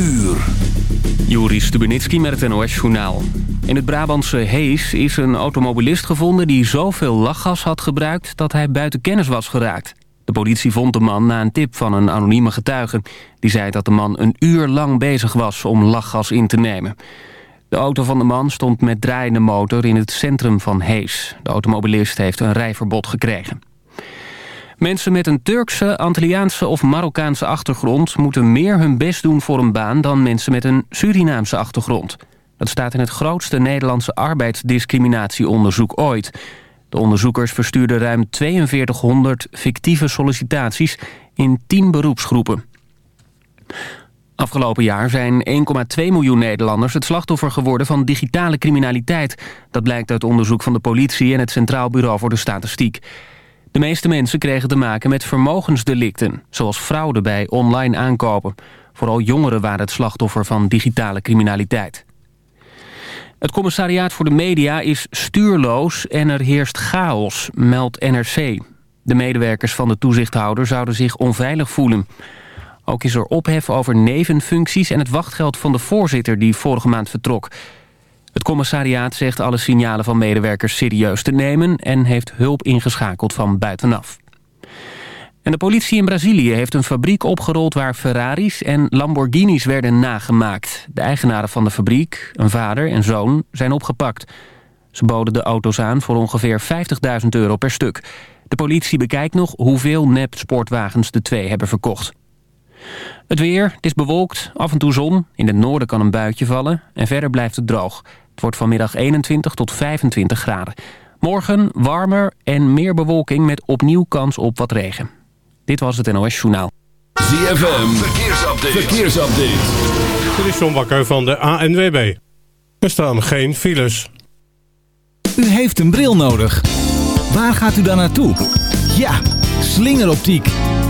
uur. Juri Stubenitski met het NOS-journaal. In het Brabantse Hees is een automobilist gevonden... die zoveel lachgas had gebruikt dat hij buiten kennis was geraakt. De politie vond de man na een tip van een anonieme getuige. Die zei dat de man een uur lang bezig was om lachgas in te nemen. De auto van de man stond met draaiende motor in het centrum van Hees. De automobilist heeft een rijverbod gekregen. Mensen met een Turkse, Antilliaanse of Marokkaanse achtergrond... moeten meer hun best doen voor een baan dan mensen met een Surinaamse achtergrond. Dat staat in het grootste Nederlandse arbeidsdiscriminatieonderzoek ooit. De onderzoekers verstuurden ruim 4200 fictieve sollicitaties in 10 beroepsgroepen. Afgelopen jaar zijn 1,2 miljoen Nederlanders het slachtoffer geworden van digitale criminaliteit. Dat blijkt uit onderzoek van de politie en het Centraal Bureau voor de Statistiek. De meeste mensen kregen te maken met vermogensdelicten... zoals fraude bij online aankopen. Vooral jongeren waren het slachtoffer van digitale criminaliteit. Het commissariaat voor de media is stuurloos en er heerst chaos, meldt NRC. De medewerkers van de toezichthouder zouden zich onveilig voelen. Ook is er ophef over nevenfuncties en het wachtgeld van de voorzitter die vorige maand vertrok... Het commissariaat zegt alle signalen van medewerkers serieus te nemen... en heeft hulp ingeschakeld van buitenaf. En de politie in Brazilië heeft een fabriek opgerold... waar Ferraris en Lamborghinis werden nagemaakt. De eigenaren van de fabriek, een vader en zoon, zijn opgepakt. Ze boden de auto's aan voor ongeveer 50.000 euro per stuk. De politie bekijkt nog hoeveel nep-sportwagens de twee hebben verkocht. Het weer, het is bewolkt, af en toe zon. In het noorden kan een buitje vallen en verder blijft het droog. Het wordt vanmiddag 21 tot 25 graden. Morgen warmer en meer bewolking met opnieuw kans op wat regen. Dit was het NOS Journaal. ZFM, verkeersupdate. verkeersupdate. Dit is John Bakker van de ANWB. Er staan geen files. U heeft een bril nodig. Waar gaat u dan naartoe? Ja, slingeroptiek.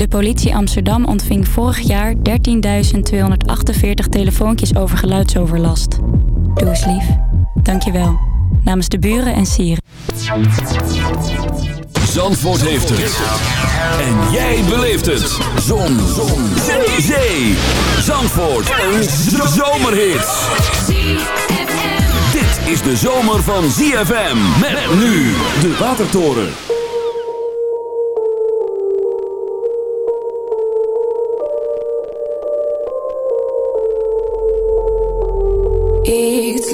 De politie Amsterdam ontving vorig jaar 13.248 telefoontjes over geluidsoverlast. Doe eens lief. Dankjewel. Namens de buren en sieren. Zandvoort heeft het. En jij beleeft het. Zon. Zon. Zee. Zee. Zandvoort. Een zomerhit. Dit is de zomer van ZFM. Met nu de Watertoren.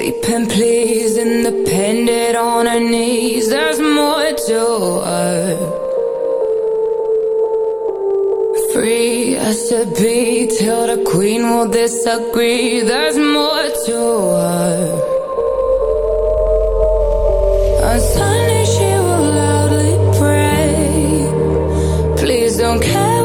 Eat, sleep and please, independent on her knees. There's more to her. Free as to be till the queen will disagree. There's more to her. On Sunday she will loudly pray. Please don't care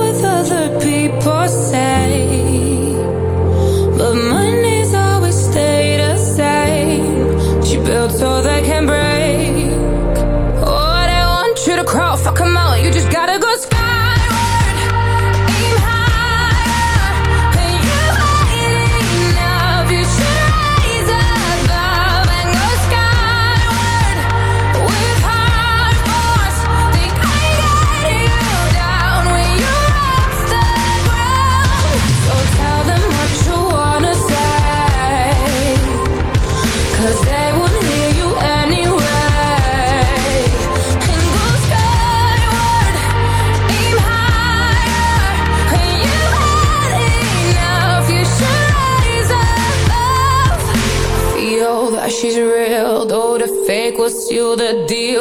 you the deal.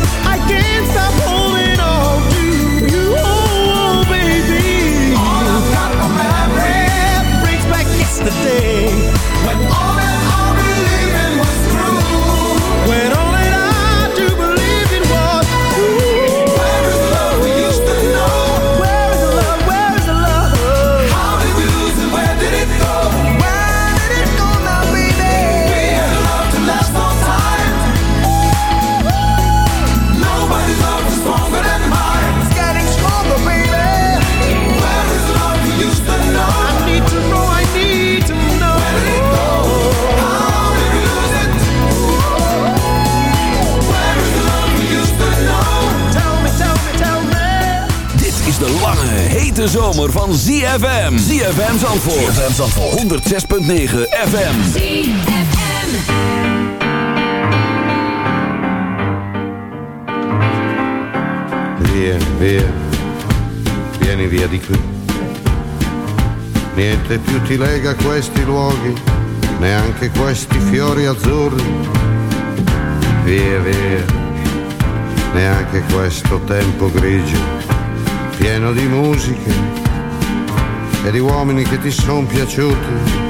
Hete zomer van ZFM. ZFM Zandvoort. ZFM Zandvoort. 106.9 FM. Via, via, vieni via di qui. Niente più ti lega questi luoghi, neanche questi fiori azzurri. Via, via, neanche questo tempo grigio, pieno di musiche e di uomini che ti sono piaciuti.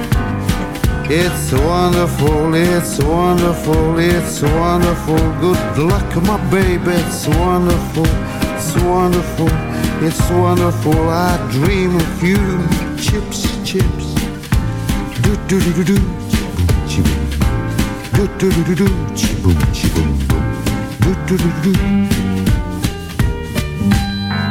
It's wonderful, it's wonderful, it's wonderful. Good luck, my baby, it's wonderful, it's wonderful, it's wonderful. I dream of you, chips, chips. Do do do do do, chiboom, chiboom. Do do do do do, chiboom, chiboom, boom. Do do do do do.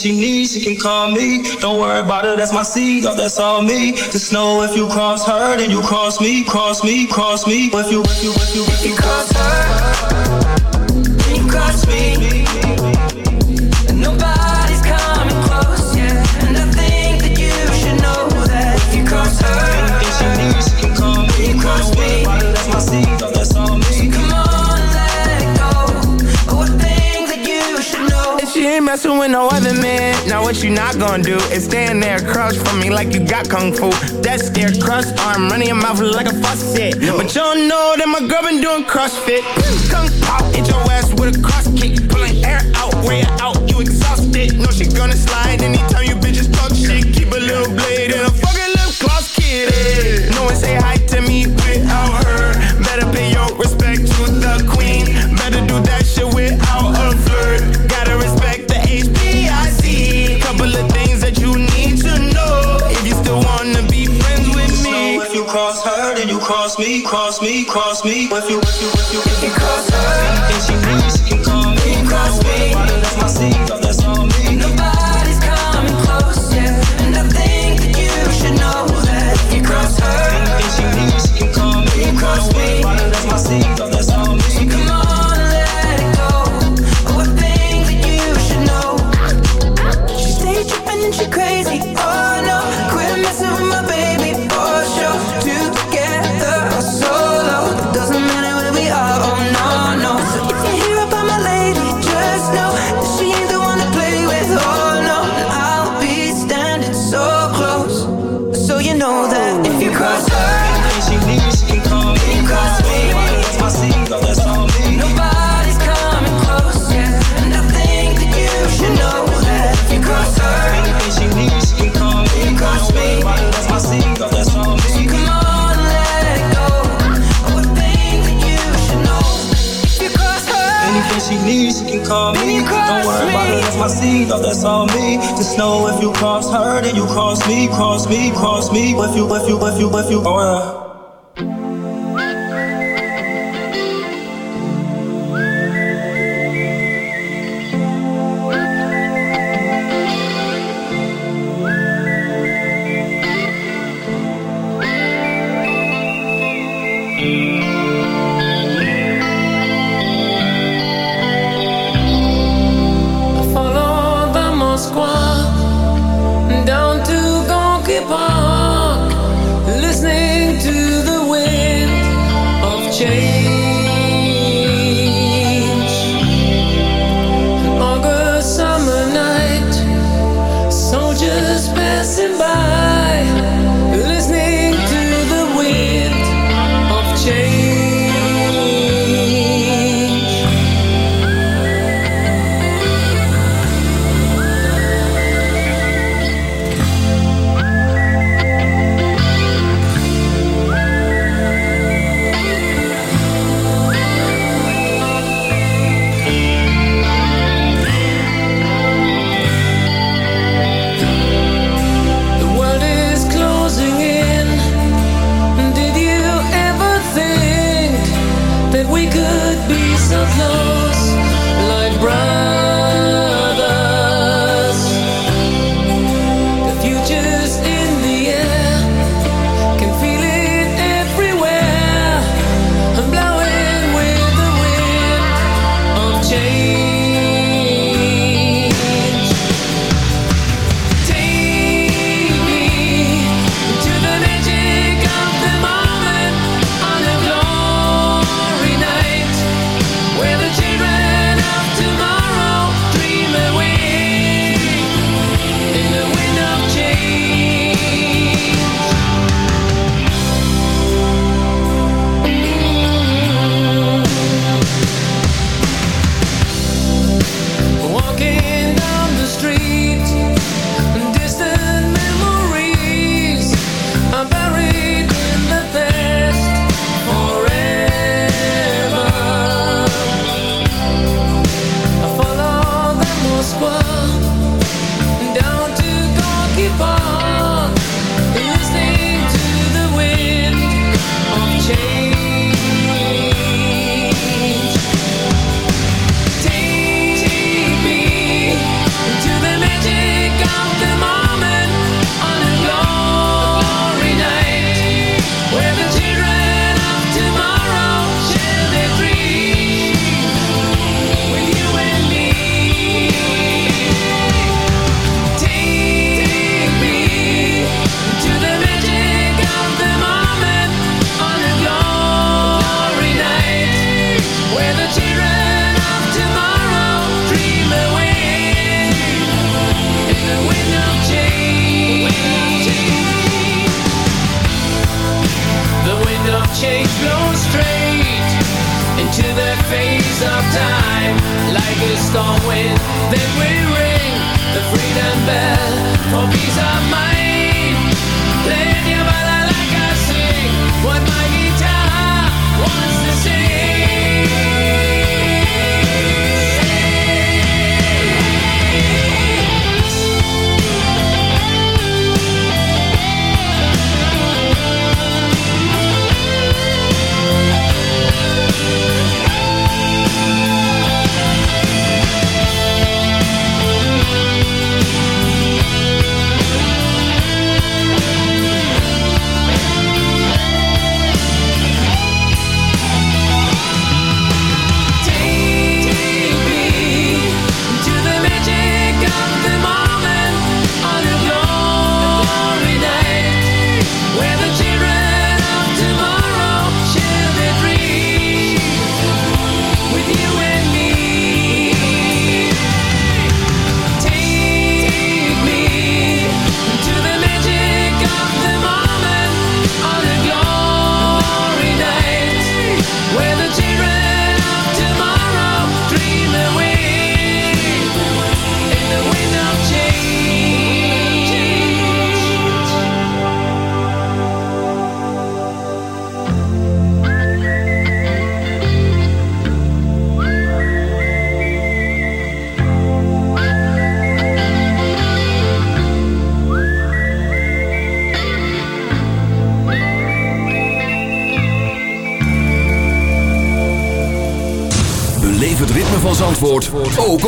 she needs, she can call me. Don't worry about it, that's my seed, oh, that's all me. Just know if you cross her, then you cross me, cross me, cross me. If you, if you, if you, if you cross her. with no other man. Now what you not gonna do is stand there crouch for me like you got kung fu. That stare crust arm running your mouth like a faucet. But y'all know that my girl been doing CrossFit. Kung pop, hit your ass with a cross kick, pulling air out, way out. You exhausted? No, she gonna slide anytime. cost me. If you, if you, if you, if you cost me. that's on me. Just know if you cross her, then you cross me, cross me, cross me. If you, if you, if you, if you, oh yeah. keep on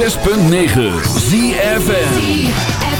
106.9 ZFM.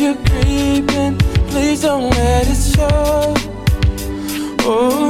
you're creeping, please don't let it show. Oh,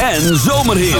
en zomerhit.